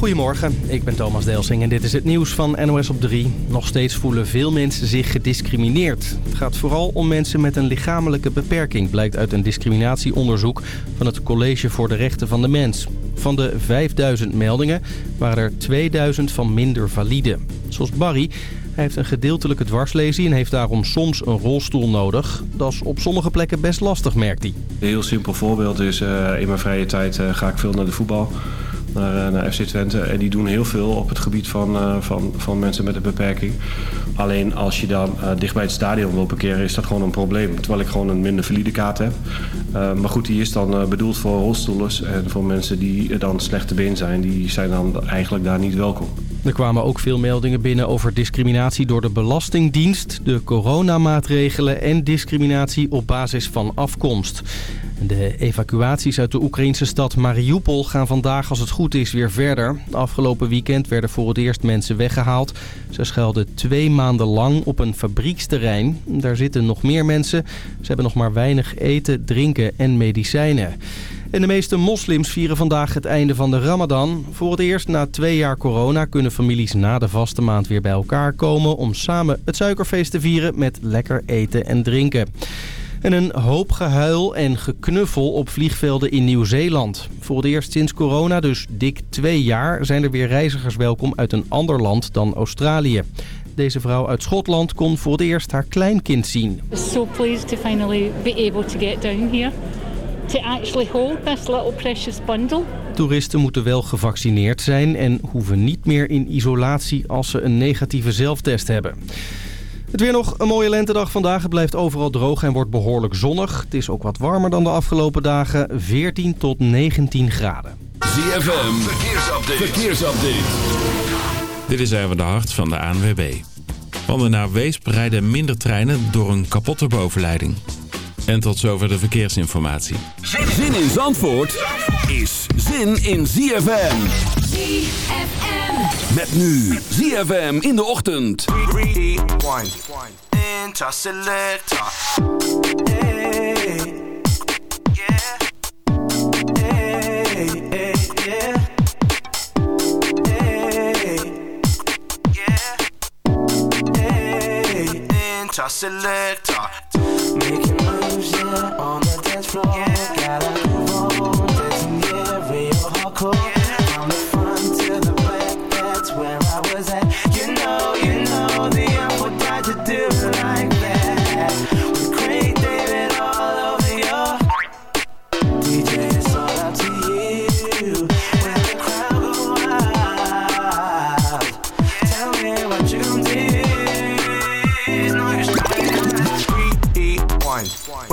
Goedemorgen, ik ben Thomas Delsing en dit is het nieuws van NOS op 3. Nog steeds voelen veel mensen zich gediscrimineerd. Het gaat vooral om mensen met een lichamelijke beperking... blijkt uit een discriminatieonderzoek van het College voor de Rechten van de Mens. Van de 5000 meldingen waren er 2000 van minder valide. Zoals Barry, hij heeft een gedeeltelijke dwarslesie en heeft daarom soms een rolstoel nodig. Dat is op sommige plekken best lastig, merkt hij. Een heel simpel voorbeeld is, uh, in mijn vrije tijd uh, ga ik veel naar de voetbal naar, eh, FC Twente. En die doen heel veel op het gebied van, uh, van, van mensen met een beperking. Alleen als je dan uh, dicht bij het stadion wil parkeren is dat gewoon een probleem. Terwijl ik gewoon een minder valide kaart heb. maar goed, die is dan bedoeld voor rolstoelers. En voor mensen die dan slechte been zijn, die zijn dan eigenlijk daar niet welkom. Er kwamen ook veel meldingen binnen over discriminatie door de Belastingdienst, de coronamaatregelen en discriminatie op basis van afkomst. De evacuaties uit de Oekraïnse stad Mariupol gaan vandaag als het goed is weer verder. Afgelopen weekend werden voor het eerst mensen weggehaald. Ze schuilden twee maanden lang op een fabrieksterrein. Daar zitten nog meer mensen. Ze hebben nog maar weinig eten, drinken en medicijnen. En de meeste moslims vieren vandaag het einde van de ramadan. Voor het eerst na twee jaar corona kunnen families na de vaste maand weer bij elkaar komen... om samen het suikerfeest te vieren met lekker eten en drinken. En een hoop gehuil en geknuffel op vliegvelden in Nieuw-Zeeland. Voor het eerst sinds corona, dus dik twee jaar, zijn er weer reizigers welkom uit een ander land dan Australië. Deze vrouw uit Schotland kon voor het eerst haar kleinkind zien. So pleased to finally be able to get down here. To actually hold this little precious bundle. Toeristen moeten wel gevaccineerd zijn en hoeven niet meer in isolatie als ze een negatieve zelftest hebben. Het weer nog een mooie lentedag vandaag. Het blijft overal droog en wordt behoorlijk zonnig. Het is ook wat warmer dan de afgelopen dagen. 14 tot 19 graden. ZFM, verkeersupdate. verkeersupdate. Dit is even de hart van de ANWB. Van de naar Weesp rijden minder treinen door een kapotte bovenleiding. En tot zover de verkeersinformatie. Zin in Zandvoort is zin in ZFM. ZFM. Met nu ZFM in de ochtend. Interselector. Hey. Yeah. Hey, hey, yeah. Hey. Yeah. Making on the dance floor.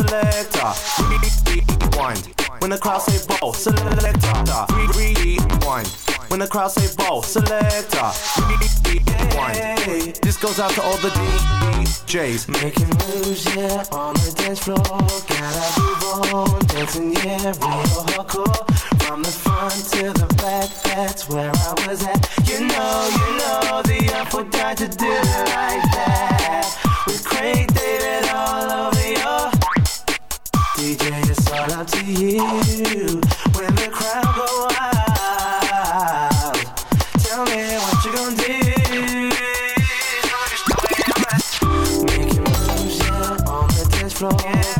Selector. Rewind. When the crowd say ball, selector. Rewind. When the crowd say ball, selector. Rewind. This goes out to all the DJs. Making moves, yeah, on the dance floor. Gotta move on, dancing, yeah, real hardcore. From the front to the back, that's where I was at. You know, you know, the earth would die to do it like that. With Craig David all over your DJ, it's all up to you. When the crowd go wild, tell me what you gonna do. Making moves, yeah, on the dance floor.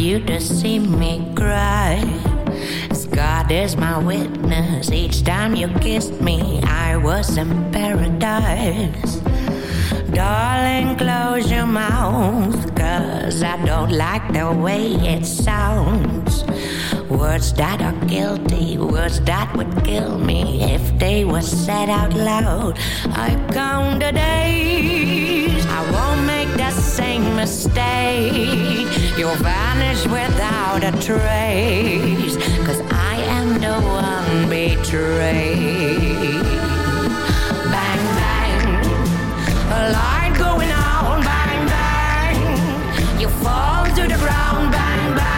You to see me cry. God is my witness, each time you kissed me, I was in paradise. Darling, close your mouth, cause I don't like the way it sounds. Words that are guilty, words that would kill me if they were said out loud. I count the days, I won't the same mistake. You'll vanish without a trace, cause I am the one betrayed. Bang, bang, a light going on, bang, bang. You fall to the ground, bang, bang.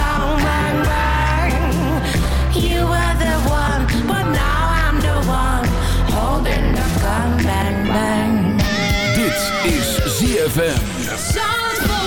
is ZFM.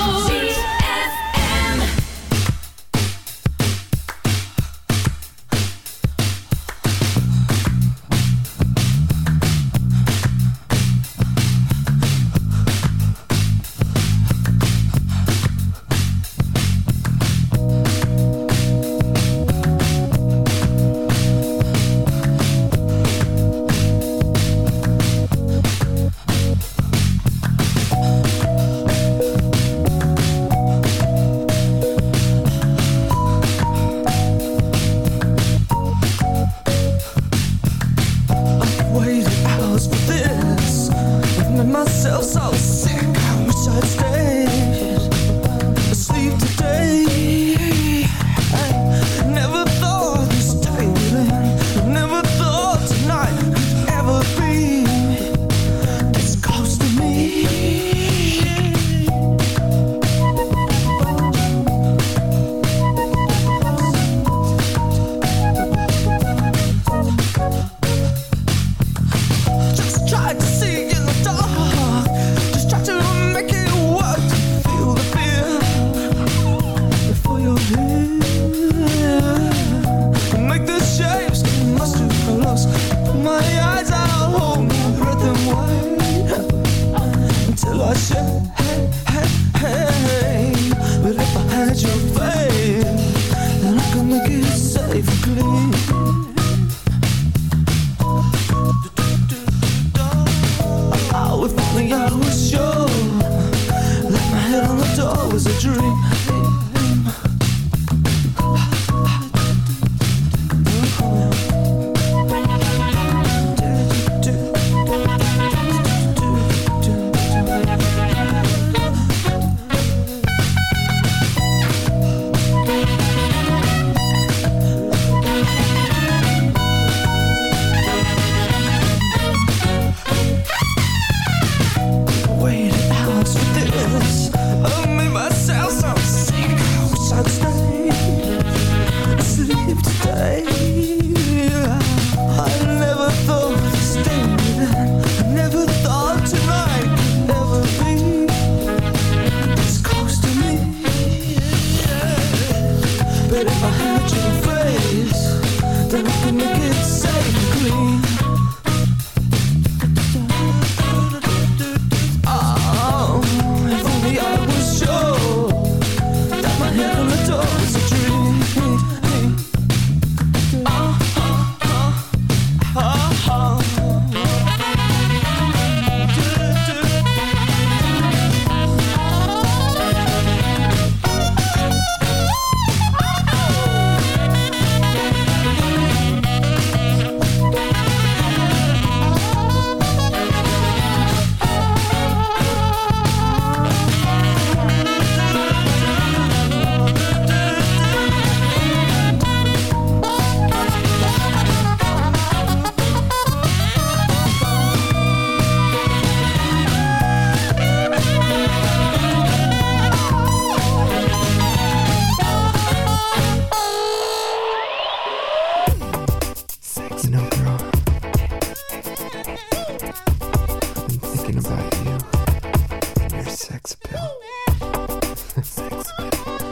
sex pill.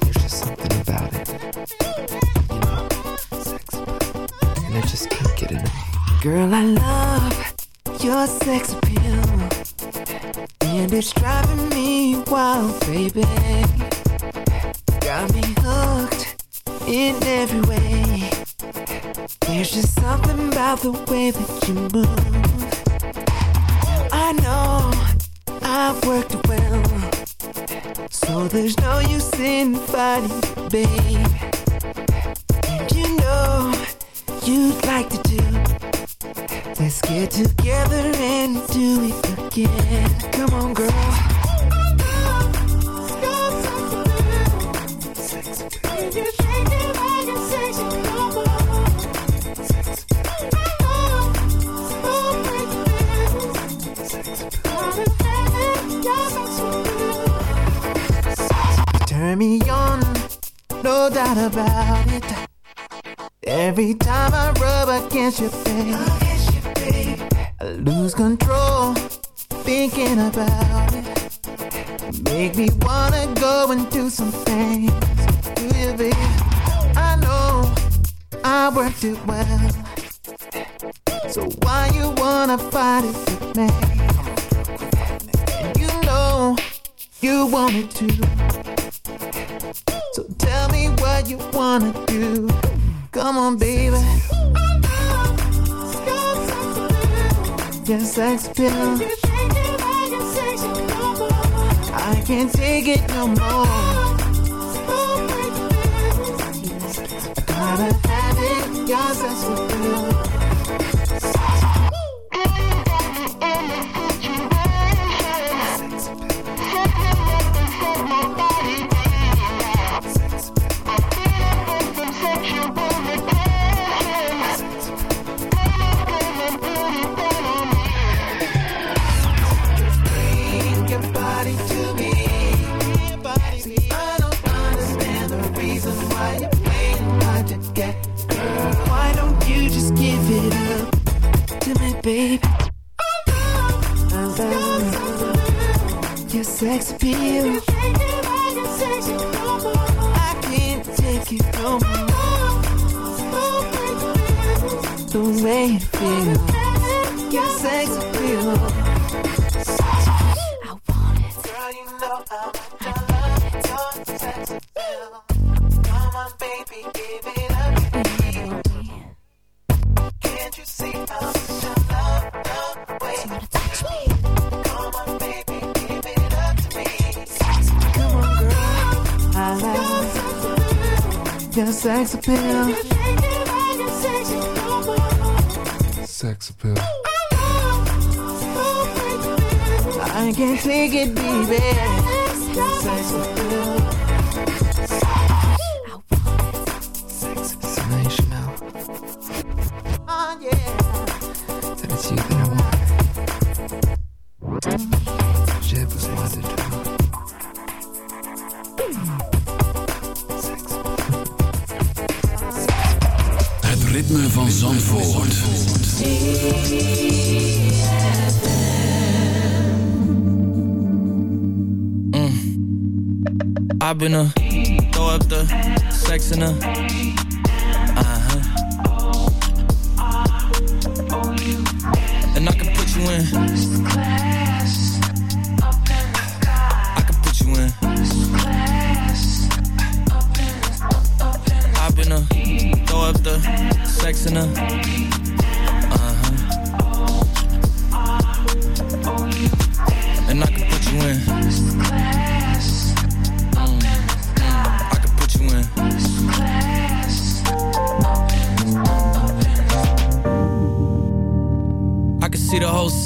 There's just something about it. You know, sex pill. And I just can't get enough. Girl, I love your sex appeal. And it's driving me wild, baby. Got me hooked in every way. There's just something about the way that you move. I know I've worked so there's no use in fighting, babe. casa, su I've been a throw up the sex in a uh-huh. And I can put you in. I can put you in. I've been a throw up the sex in a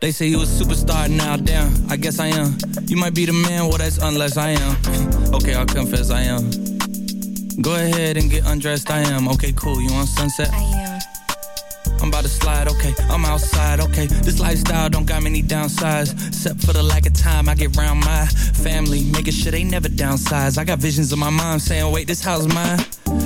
They say you a superstar now, damn. I guess I am. You might be the man, well, that's unless I am. okay, I'll confess I am. Go ahead and get undressed, I am. Okay, cool. You want sunset? I am. I'm about to slide, okay. I'm outside, okay. This lifestyle don't got many downsides. Except for the lack of time I get around my family. Making sure they never downsize. I got visions of my mom saying, wait, this house is mine.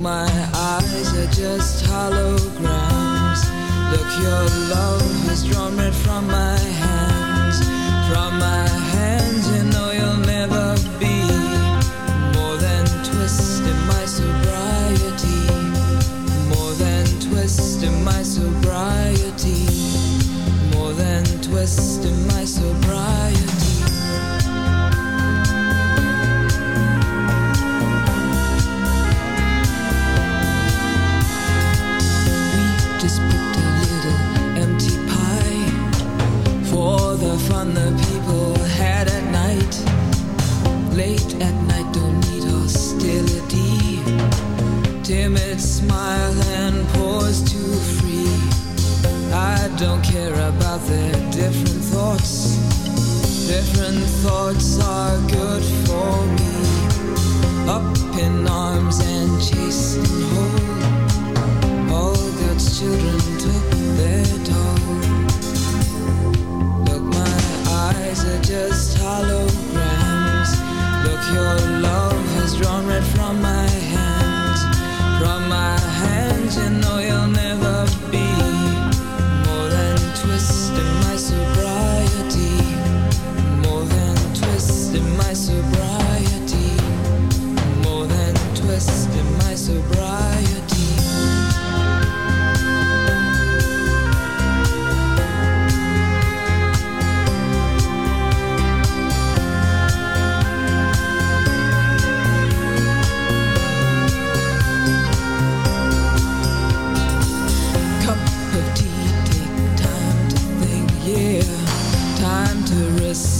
my eyes are just holograms. Look, your love has drawn red from my hands. From my don't care about their different thoughts. Different thoughts are good for me. Up in arms and chasing home. All God's children took their toll. Look, my eyes are just holograms. Look, your this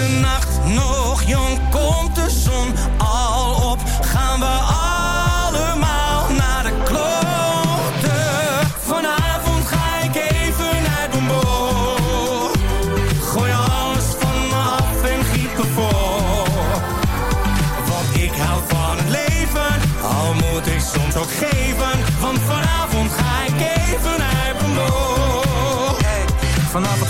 De nacht nog jong? Komt de zon al op? Gaan we allemaal naar de kloten? Vanavond ga ik even mijn boot. Gooi alles van me af en giet me voor. Want ik hou van leven, al moet ik soms ook geven. Want vanavond ga ik even uit mijn boot. Vanavond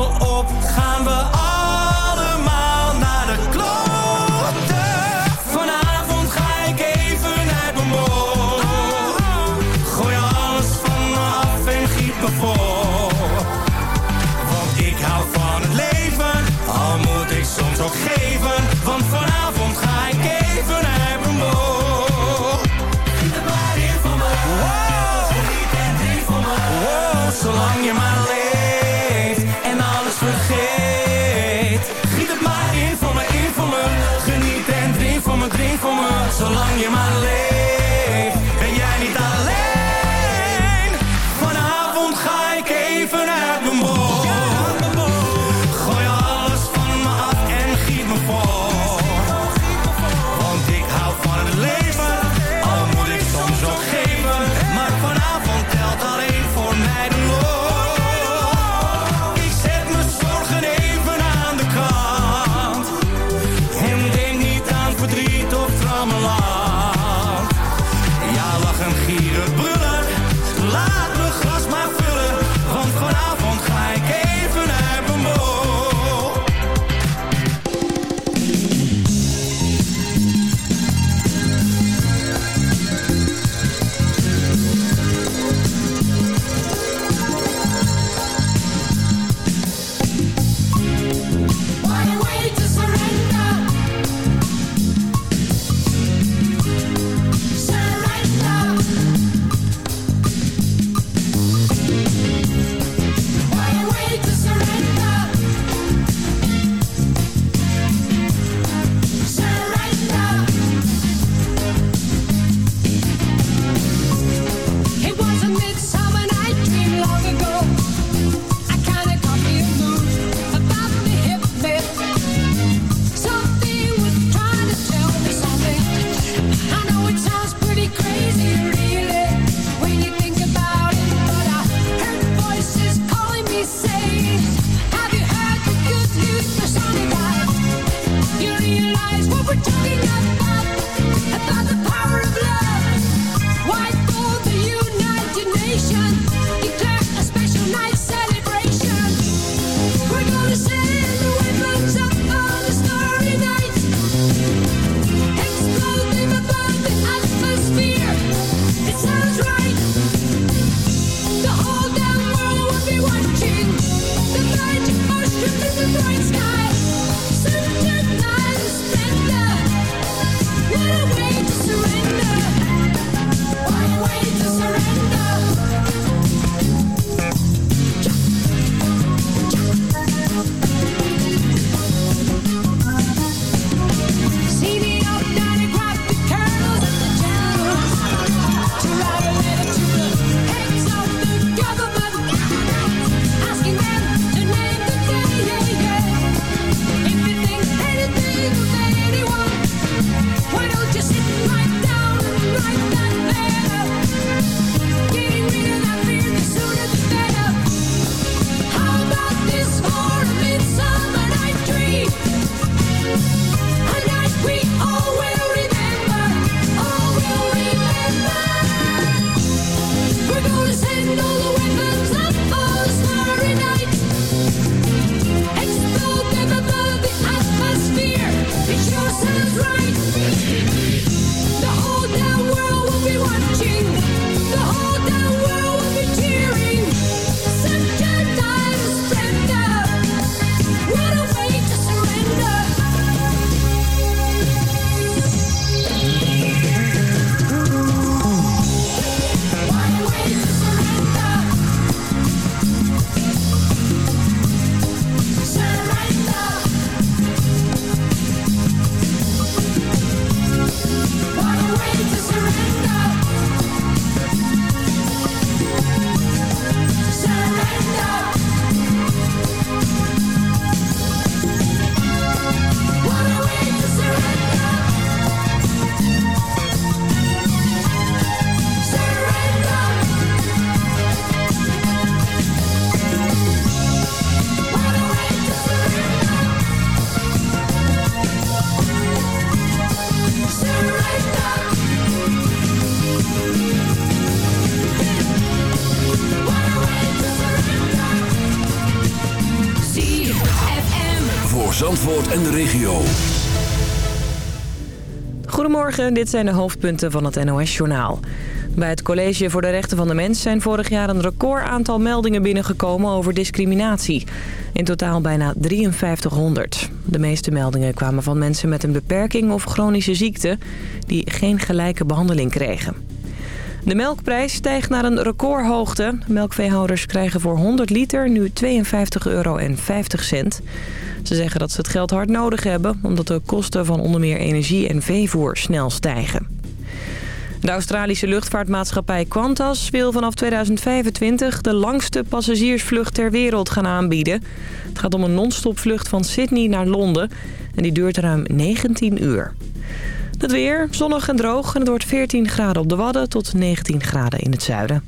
op? Gaan we allemaal regio. Goedemorgen, dit zijn de hoofdpunten van het NOS-journaal. Bij het College voor de Rechten van de Mens zijn vorig jaar een record aantal meldingen binnengekomen over discriminatie. In totaal bijna 5300. De meeste meldingen kwamen van mensen met een beperking of chronische ziekte die geen gelijke behandeling kregen. De melkprijs stijgt naar een recordhoogte. Melkveehouders krijgen voor 100 liter nu 52,50 euro. Ze zeggen dat ze het geld hard nodig hebben... omdat de kosten van onder meer energie en veevoer snel stijgen. De Australische luchtvaartmaatschappij Qantas wil vanaf 2025 de langste passagiersvlucht ter wereld gaan aanbieden. Het gaat om een non-stop vlucht van Sydney naar Londen en die duurt ruim 19 uur. Het weer, zonnig en droog en het wordt 14 graden op de Wadden tot 19 graden in het zuiden.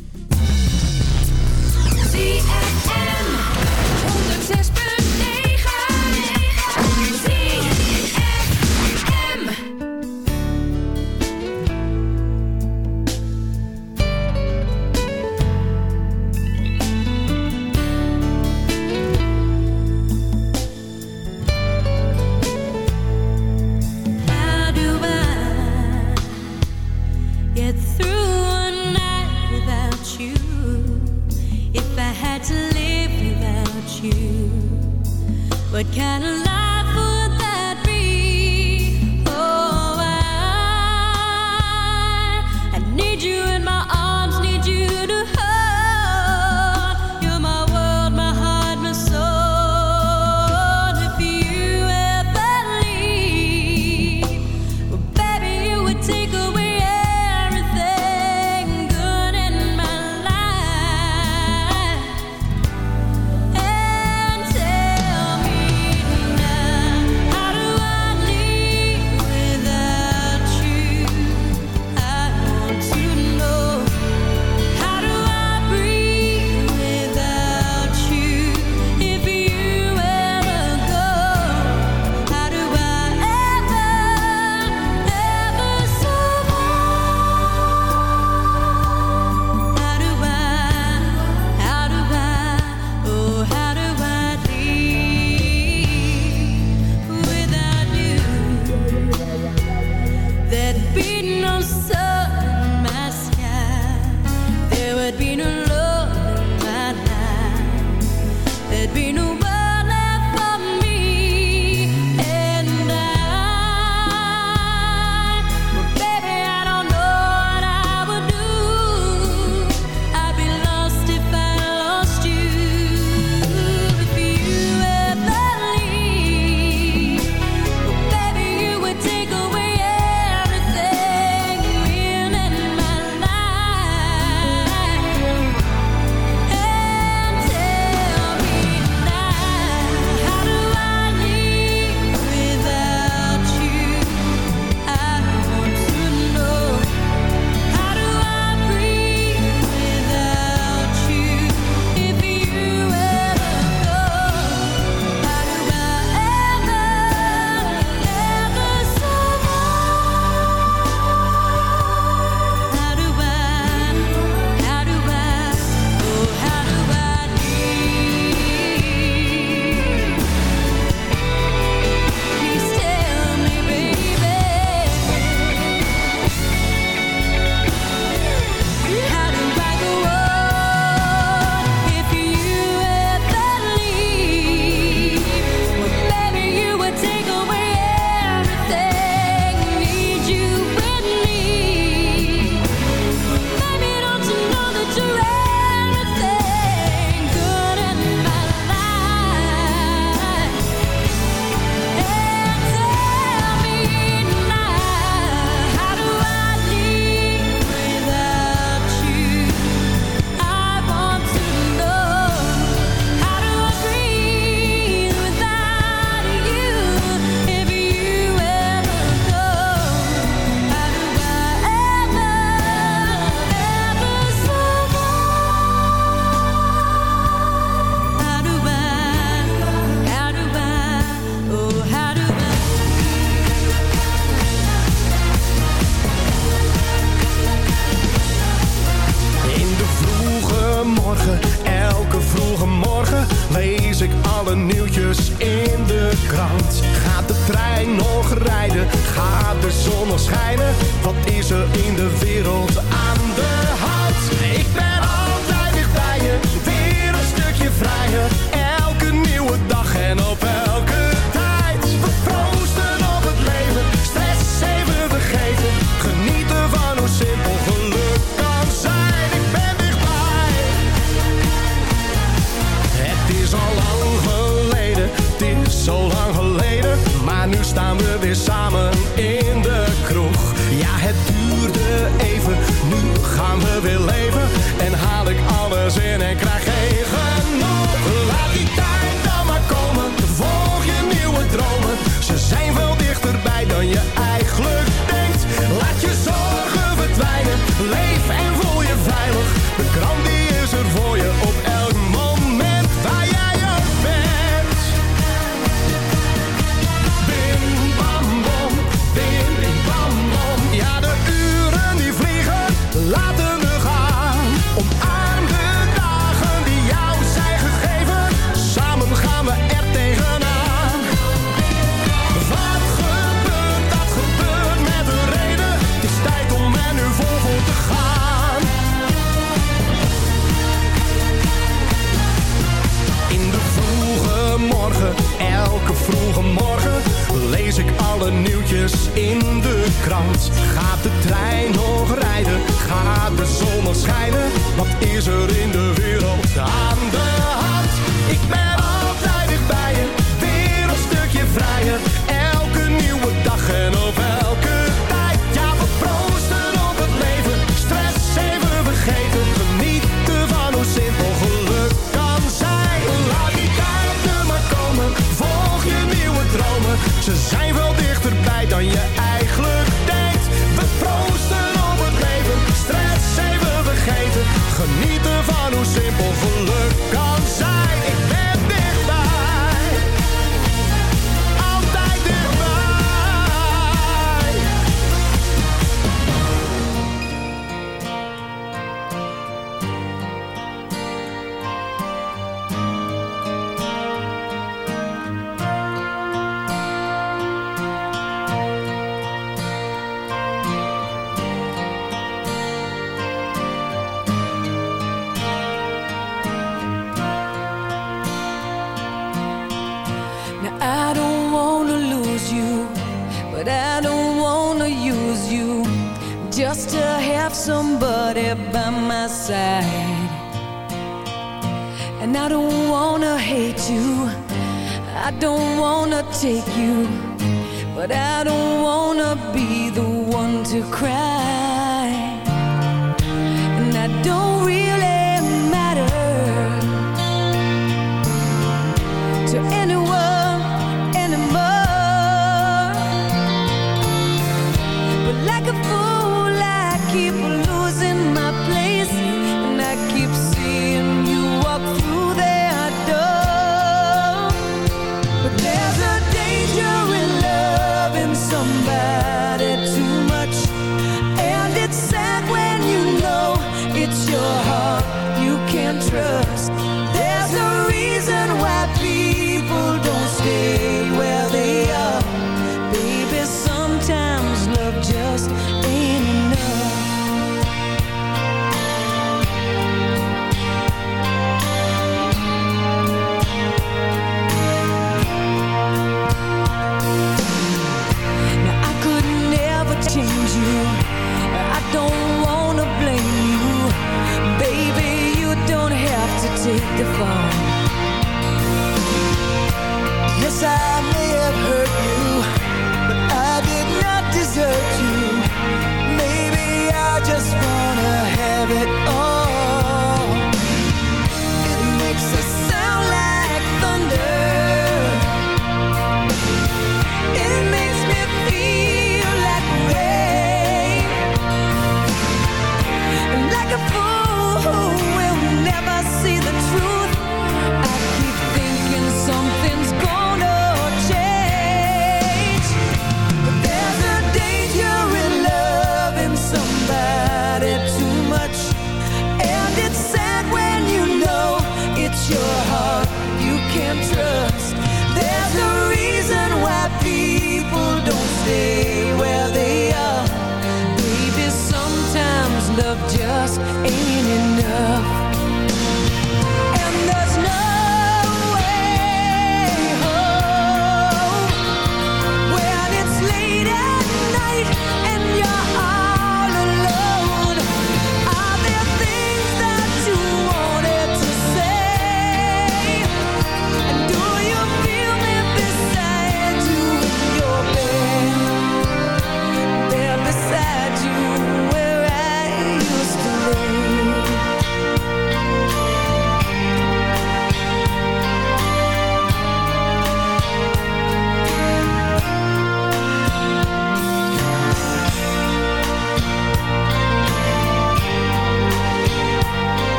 Wat is er in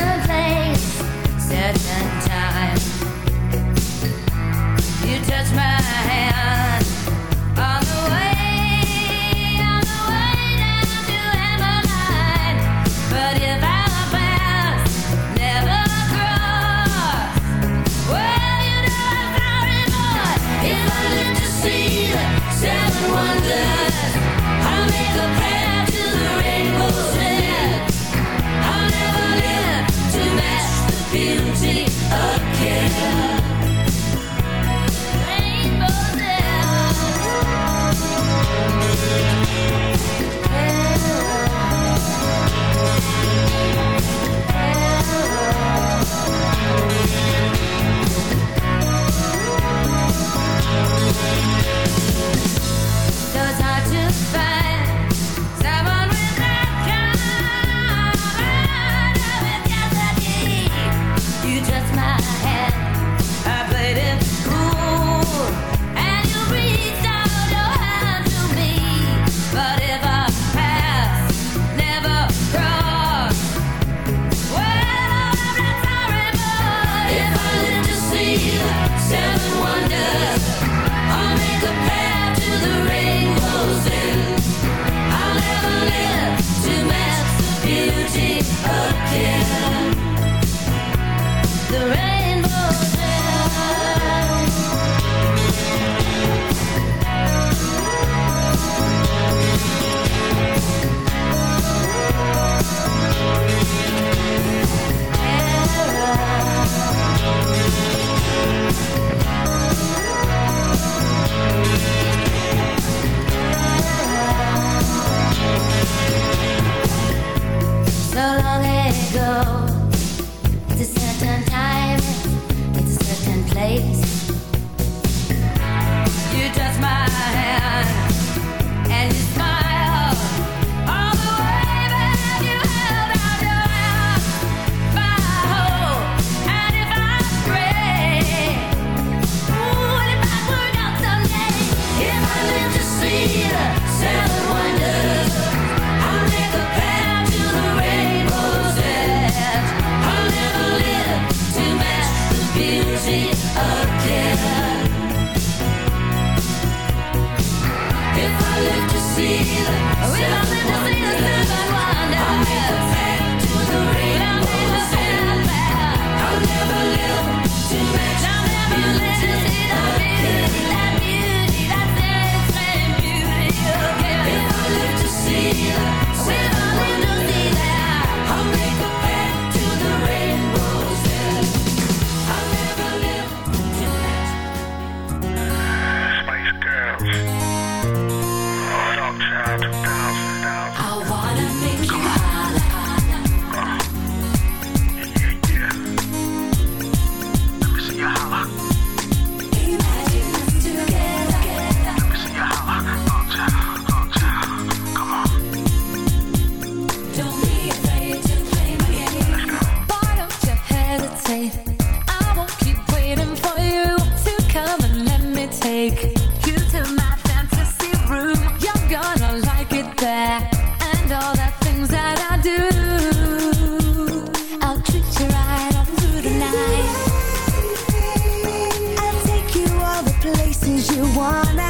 Place, certain you wanna